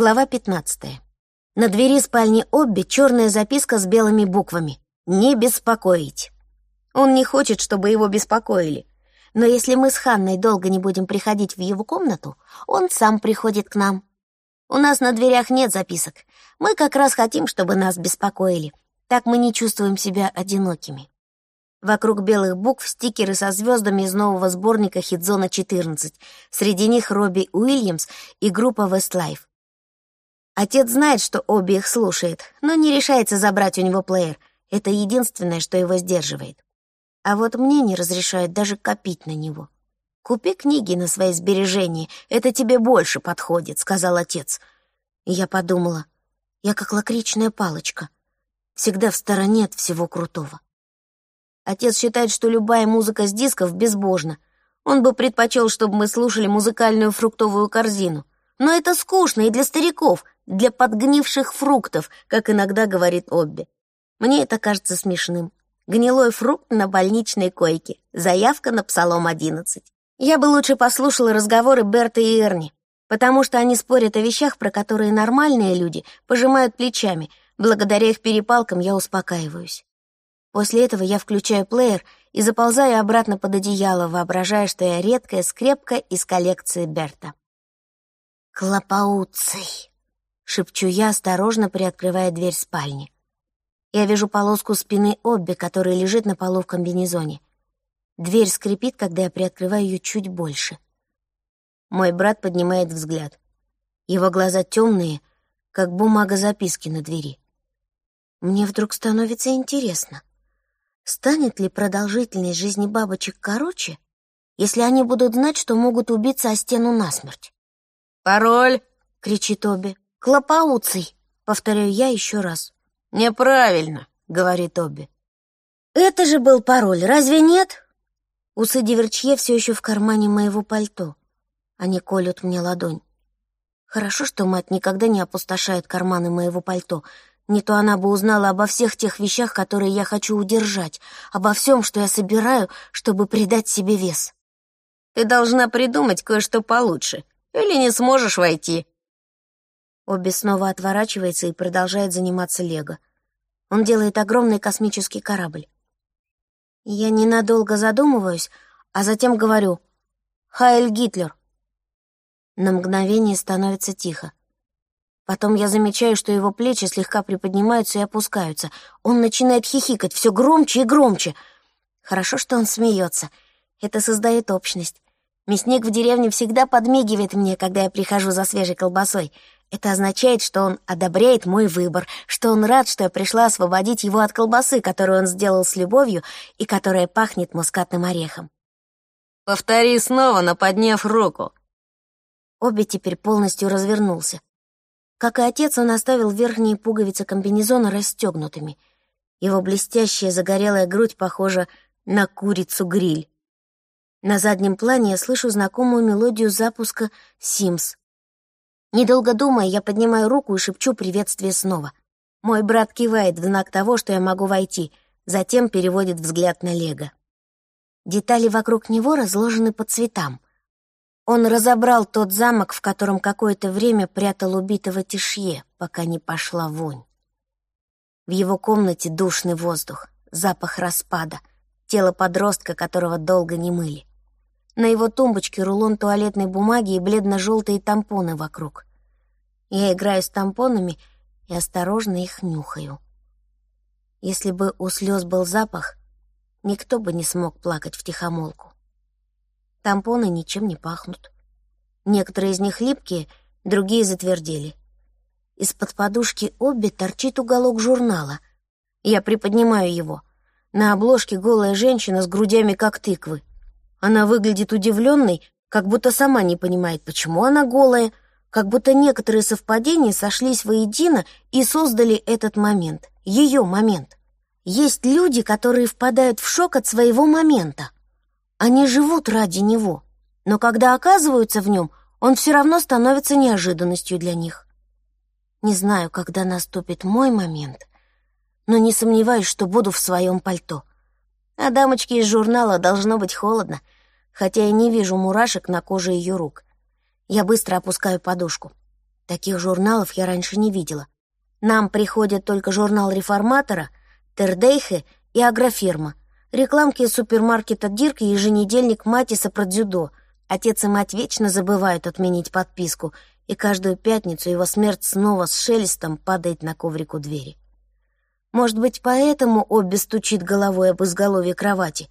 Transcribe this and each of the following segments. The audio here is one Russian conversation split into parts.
Глава 15. На двери спальни Обби черная записка с белыми буквами. «Не беспокоить». Он не хочет, чтобы его беспокоили. Но если мы с Ханной долго не будем приходить в его комнату, он сам приходит к нам. У нас на дверях нет записок. Мы как раз хотим, чтобы нас беспокоили. Так мы не чувствуем себя одинокими. Вокруг белых букв стикеры со звездами из нового сборника «Хитзона 14». Среди них Робби Уильямс и группа Westlife. Отец знает, что обе их слушает, но не решается забрать у него плеер. Это единственное, что его сдерживает. А вот мне не разрешают даже копить на него. «Купи книги на свои сбережения, это тебе больше подходит», — сказал отец. И я подумала, я как лакричная палочка, всегда в стороне от всего крутого. Отец считает, что любая музыка с дисков безбожна. Он бы предпочел, чтобы мы слушали музыкальную фруктовую корзину. Но это скучно и для стариков, для подгнивших фруктов, как иногда говорит Обби. Мне это кажется смешным. Гнилой фрукт на больничной койке. Заявка на Псалом 11. Я бы лучше послушала разговоры Берта и Эрни, потому что они спорят о вещах, про которые нормальные люди пожимают плечами. Благодаря их перепалкам я успокаиваюсь. После этого я включаю плеер и заползаю обратно под одеяло, воображая, что я редкая скрепка из коллекции Берта. «Клопауций!» Шепчу я, осторожно приоткрывая дверь спальни. Я вижу полоску спины Обби, которая лежит на полу в комбинезоне. Дверь скрипит, когда я приоткрываю ее чуть больше. Мой брат поднимает взгляд. Его глаза темные, как бумага записки на двери. Мне вдруг становится интересно, станет ли продолжительность жизни бабочек короче, если они будут знать, что могут убиться о стену насмерть? «Пароль!» — кричит Обби. «Клопауций», — повторяю я еще раз. «Неправильно», — говорит Обби. «Это же был пароль, разве нет?» Усы Диверчье все еще в кармане моего пальто. Они колют мне ладонь. Хорошо, что мать никогда не опустошает карманы моего пальто. Не то она бы узнала обо всех тех вещах, которые я хочу удержать, обо всем, что я собираю, чтобы придать себе вес. Ты должна придумать кое-что получше, или не сможешь войти. Обби снова отворачивается и продолжает заниматься лего. Он делает огромный космический корабль. Я ненадолго задумываюсь, а затем говорю «Хайль Гитлер». На мгновение становится тихо. Потом я замечаю, что его плечи слегка приподнимаются и опускаются. Он начинает хихикать все громче и громче. Хорошо, что он смеется. Это создает общность. Мясник в деревне всегда подмигивает мне, когда я прихожу за свежей колбасой. Это означает, что он одобряет мой выбор, что он рад, что я пришла освободить его от колбасы, которую он сделал с любовью и которая пахнет мускатным орехом. «Повтори снова, наподняв руку». Обе теперь полностью развернулся. Как и отец, он оставил верхние пуговицы комбинезона расстегнутыми. Его блестящая загорелая грудь похожа на курицу-гриль. На заднем плане я слышу знакомую мелодию запуска «Симс», Недолго думая, я поднимаю руку и шепчу приветствие снова. Мой брат кивает в знак того, что я могу войти, затем переводит взгляд на Лего. Детали вокруг него разложены по цветам. Он разобрал тот замок, в котором какое-то время прятал убитого Тишье, пока не пошла вонь. В его комнате душный воздух, запах распада, тело подростка, которого долго не мыли. На его тумбочке рулон туалетной бумаги и бледно-желтые тампоны вокруг. Я играю с тампонами и осторожно их нюхаю. Если бы у слез был запах, никто бы не смог плакать втихомолку. Тампоны ничем не пахнут. Некоторые из них липкие, другие затвердели. Из-под подушки обе торчит уголок журнала. Я приподнимаю его. На обложке голая женщина с грудями, как тыквы. Она выглядит удивленной, как будто сама не понимает, почему она голая, как будто некоторые совпадения сошлись воедино и создали этот момент, ее момент. Есть люди, которые впадают в шок от своего момента. Они живут ради него, но когда оказываются в нем, он все равно становится неожиданностью для них. Не знаю, когда наступит мой момент, но не сомневаюсь, что буду в своем пальто. А дамочке из журнала должно быть холодно, хотя я не вижу мурашек на коже ее рук. Я быстро опускаю подушку. Таких журналов я раньше не видела. Нам приходят только журнал реформатора, Тердейхе и Агрофирма, рекламки из супермаркета Дирк и еженедельник Матиса про дзюдо. Отец и мать вечно забывают отменить подписку, и каждую пятницу его смерть снова с шелестом падает на коврик у двери. Может быть, поэтому Обби стучит головой об изголовье кровати,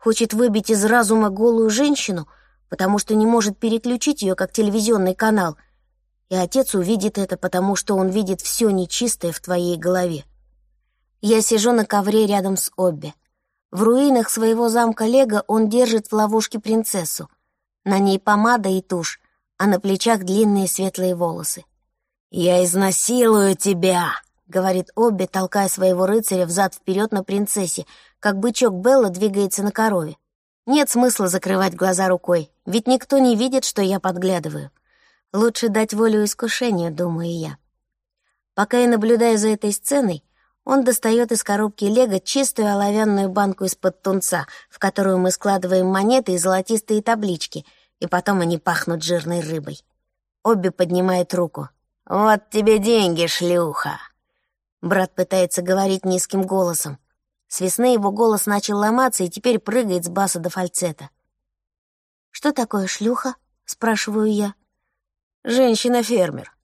хочет выбить из разума голую женщину, потому что не может переключить ее, как телевизионный канал, и отец увидит это, потому что он видит все нечистое в твоей голове. Я сижу на ковре рядом с Обби. В руинах своего замка Лего он держит в ловушке принцессу. На ней помада и тушь, а на плечах длинные светлые волосы. «Я изнасилую тебя!» говорит Обби, толкая своего рыцаря взад-вперед на принцессе, как бычок Белла двигается на корове. Нет смысла закрывать глаза рукой, ведь никто не видит, что я подглядываю. Лучше дать волю искушению, думаю я. Пока я наблюдаю за этой сценой, он достает из коробки Лего чистую оловянную банку из-под тунца, в которую мы складываем монеты и золотистые таблички, и потом они пахнут жирной рыбой. Обби поднимает руку. «Вот тебе деньги, шлюха!» Брат пытается говорить низким голосом. С весны его голос начал ломаться и теперь прыгает с баса до фальцета. «Что такое шлюха?» — спрашиваю я. «Женщина-фермер».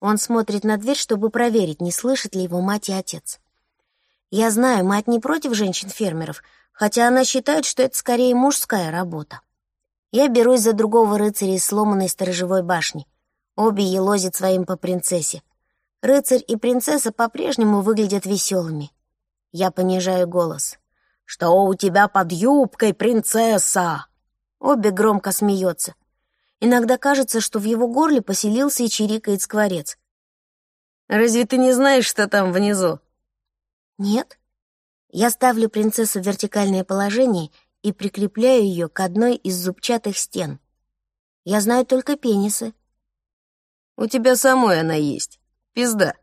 Он смотрит на дверь, чтобы проверить, не слышит ли его мать и отец. Я знаю, мать не против женщин-фермеров, хотя она считает, что это скорее мужская работа. Я берусь за другого рыцаря из сломанной сторожевой башни. Обе елозят своим по принцессе. Рыцарь и принцесса по-прежнему выглядят веселыми. Я понижаю голос. «Что у тебя под юбкой, принцесса?» Обе громко смеется. Иногда кажется, что в его горле поселился и чирикает скворец. «Разве ты не знаешь, что там внизу?» «Нет». Я ставлю принцессу в вертикальное положение и прикрепляю ее к одной из зубчатых стен. Я знаю только пенисы. «У тебя самой она есть». Пизда.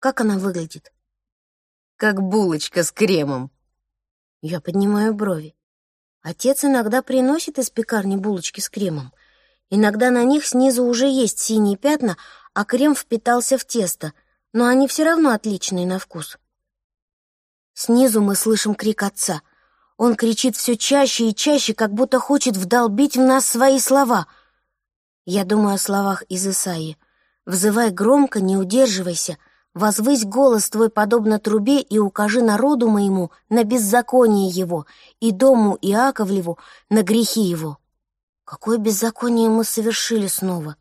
Как она выглядит? Как булочка с кремом. Я поднимаю брови. Отец иногда приносит из пекарни булочки с кремом. Иногда на них снизу уже есть синие пятна, а крем впитался в тесто, но они все равно отличные на вкус. Снизу мы слышим крик отца. Он кричит все чаще и чаще, как будто хочет вдолбить в нас свои слова. Я думаю о словах из Исаии — Взывай громко, не удерживайся, возвысь голос твой подобно трубе и укажи народу моему на беззаконие его и дому Иаковлеву на грехи его. Какое беззаконие мы совершили снова?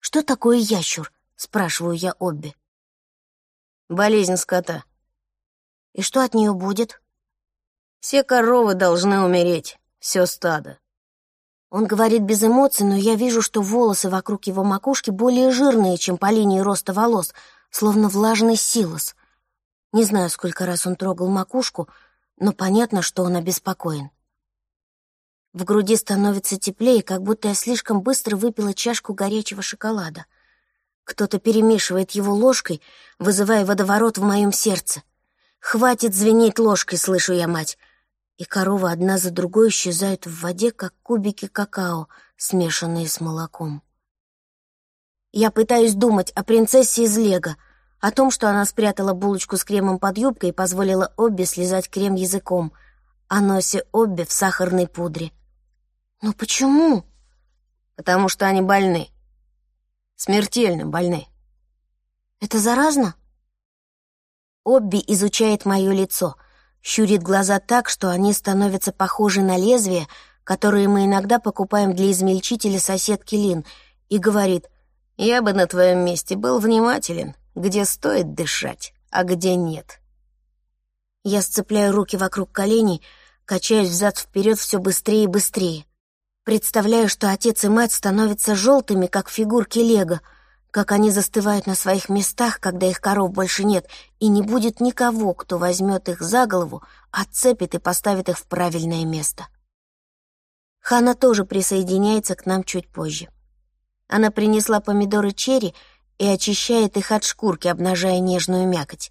Что такое ящур? Спрашиваю я Обби. Болезнь скота. И что от нее будет? Все коровы должны умереть, все стадо. Он говорит без эмоций, но я вижу, что волосы вокруг его макушки более жирные, чем по линии роста волос, словно влажный силос. Не знаю, сколько раз он трогал макушку, но понятно, что он обеспокоен. В груди становится теплее, как будто я слишком быстро выпила чашку горячего шоколада. Кто-то перемешивает его ложкой, вызывая водоворот в моем сердце. «Хватит звенеть ложкой», — слышу я мать и коровы одна за другой исчезают в воде, как кубики какао, смешанные с молоком. Я пытаюсь думать о принцессе из Лего, о том, что она спрятала булочку с кремом под юбкой и позволила Обби слезать крем языком, о носе Обби в сахарной пудре. Но почему? Потому что они больны. Смертельно больны. Это заразно? Обби изучает мое лицо — щурит глаза так, что они становятся похожи на лезвия, которые мы иногда покупаем для измельчителя соседки Лин, и говорит, «Я бы на твоем месте был внимателен, где стоит дышать, а где нет». Я сцепляю руки вокруг коленей, качаюсь взад-вперед все быстрее и быстрее. Представляю, что отец и мать становятся желтыми, как фигурки Лего — как они застывают на своих местах, когда их коров больше нет, и не будет никого, кто возьмет их за голову, отцепит и поставит их в правильное место. Хана тоже присоединяется к нам чуть позже. Она принесла помидоры черри и очищает их от шкурки, обнажая нежную мякоть.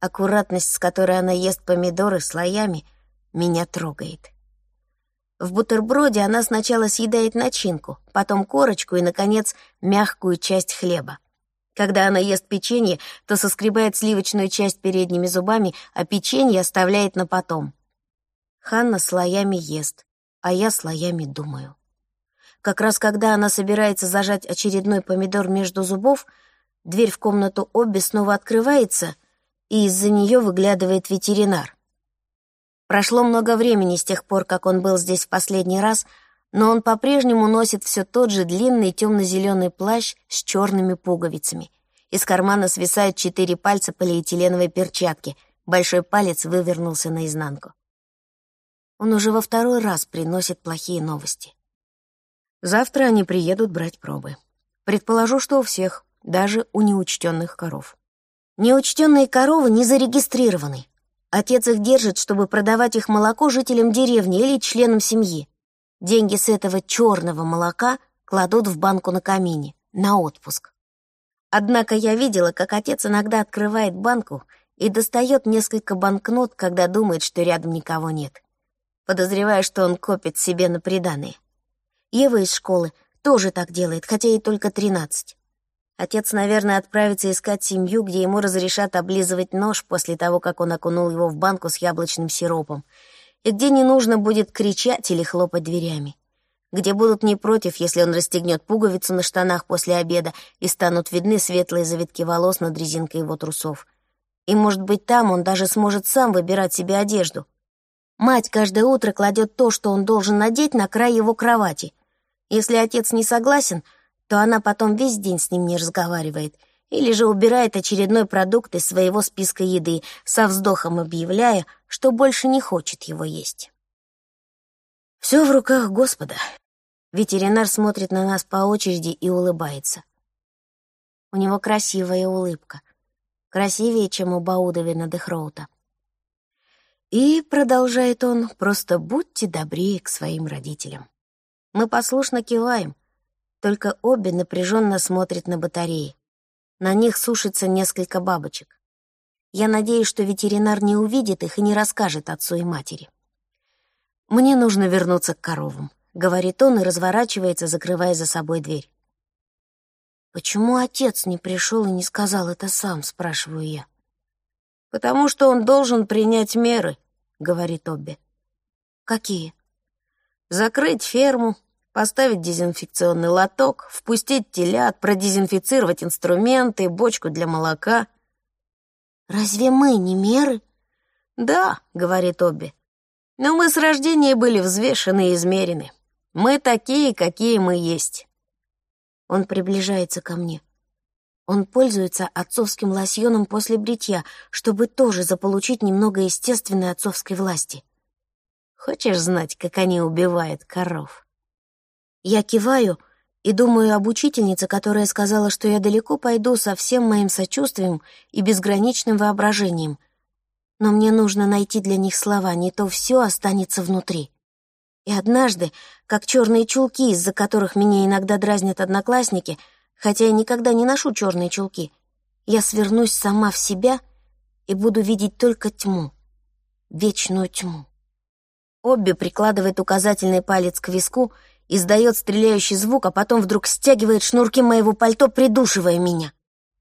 Аккуратность, с которой она ест помидоры слоями, меня трогает. В бутерброде она сначала съедает начинку, потом корочку и, наконец, мягкую часть хлеба. Когда она ест печенье, то соскребает сливочную часть передними зубами, а печенье оставляет на потом. Ханна слоями ест, а я слоями думаю. Как раз когда она собирается зажать очередной помидор между зубов, дверь в комнату Обби снова открывается, и из-за нее выглядывает ветеринар. Прошло много времени с тех пор, как он был здесь в последний раз, но он по-прежнему носит все тот же длинный темно-зеленый плащ с черными пуговицами. Из кармана свисают четыре пальца полиэтиленовой перчатки, большой палец вывернулся наизнанку. Он уже во второй раз приносит плохие новости. Завтра они приедут брать пробы. Предположу, что у всех, даже у неучтенных коров. Неучтенные коровы не зарегистрированы. Отец их держит, чтобы продавать их молоко жителям деревни или членам семьи. Деньги с этого черного молока кладут в банку на камине, на отпуск. Однако я видела, как отец иногда открывает банку и достает несколько банкнот, когда думает, что рядом никого нет. Подозреваю, что он копит себе на приданые. Ева из школы тоже так делает, хотя ей только тринадцать. Отец, наверное, отправится искать семью, где ему разрешат облизывать нож после того, как он окунул его в банку с яблочным сиропом, и где не нужно будет кричать или хлопать дверями, где будут не против, если он расстегнет пуговицу на штанах после обеда и станут видны светлые завитки волос над резинкой его трусов. И, может быть, там он даже сможет сам выбирать себе одежду. Мать каждое утро кладет то, что он должен надеть, на край его кровати. Если отец не согласен — то она потом весь день с ним не разговаривает или же убирает очередной продукт из своего списка еды, со вздохом объявляя, что больше не хочет его есть. Все в руках Господа. Ветеринар смотрит на нас по очереди и улыбается. У него красивая улыбка. Красивее, чем у Баудовина Дехроута. И, продолжает он, просто будьте добрее к своим родителям. Мы послушно киваем, только обе напряженно смотрят на батареи. На них сушится несколько бабочек. Я надеюсь, что ветеринар не увидит их и не расскажет отцу и матери. «Мне нужно вернуться к коровам», — говорит он и разворачивается, закрывая за собой дверь. «Почему отец не пришел и не сказал это сам?» — спрашиваю я. «Потому что он должен принять меры», — говорит Обби. «Какие?» «Закрыть ферму, поставить дезинфекционный лоток, впустить телят, продезинфицировать инструменты, бочку для молока. «Разве мы не меры?» «Да», — говорит Обби. «Но мы с рождения были взвешены и измерены. Мы такие, какие мы есть». Он приближается ко мне. Он пользуется отцовским лосьоном после бритья, чтобы тоже заполучить немного естественной отцовской власти. Хочешь знать, как они убивают коров? Я киваю и думаю об учительнице, которая сказала, что я далеко пойду со всем моим сочувствием и безграничным воображением. Но мне нужно найти для них слова, не то все останется внутри. И однажды, как черные чулки, из-за которых меня иногда дразнят одноклассники, хотя я никогда не ношу черные чулки, я свернусь сама в себя и буду видеть только тьму, вечную тьму. Обби прикладывает указательный палец к виску — издает стреляющий звук, а потом вдруг стягивает шнурки моего пальто, придушивая меня.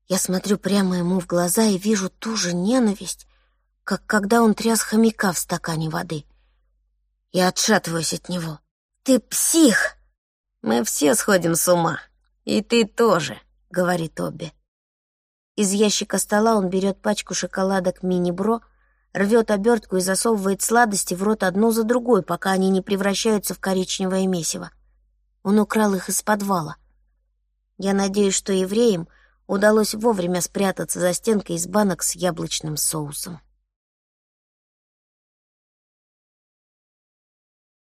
Я смотрю прямо ему в глаза и вижу ту же ненависть, как когда он тряс хомяка в стакане воды. Я отшатываюсь от него. «Ты псих!» «Мы все сходим с ума. И ты тоже», — говорит Обби. Из ящика стола он берет пачку шоколадок мини-бро, рвет обертку и засовывает сладости в рот одну за другой, пока они не превращаются в коричневое месиво. Он украл их из подвала. Я надеюсь, что евреям удалось вовремя спрятаться за стенкой из банок с яблочным соусом.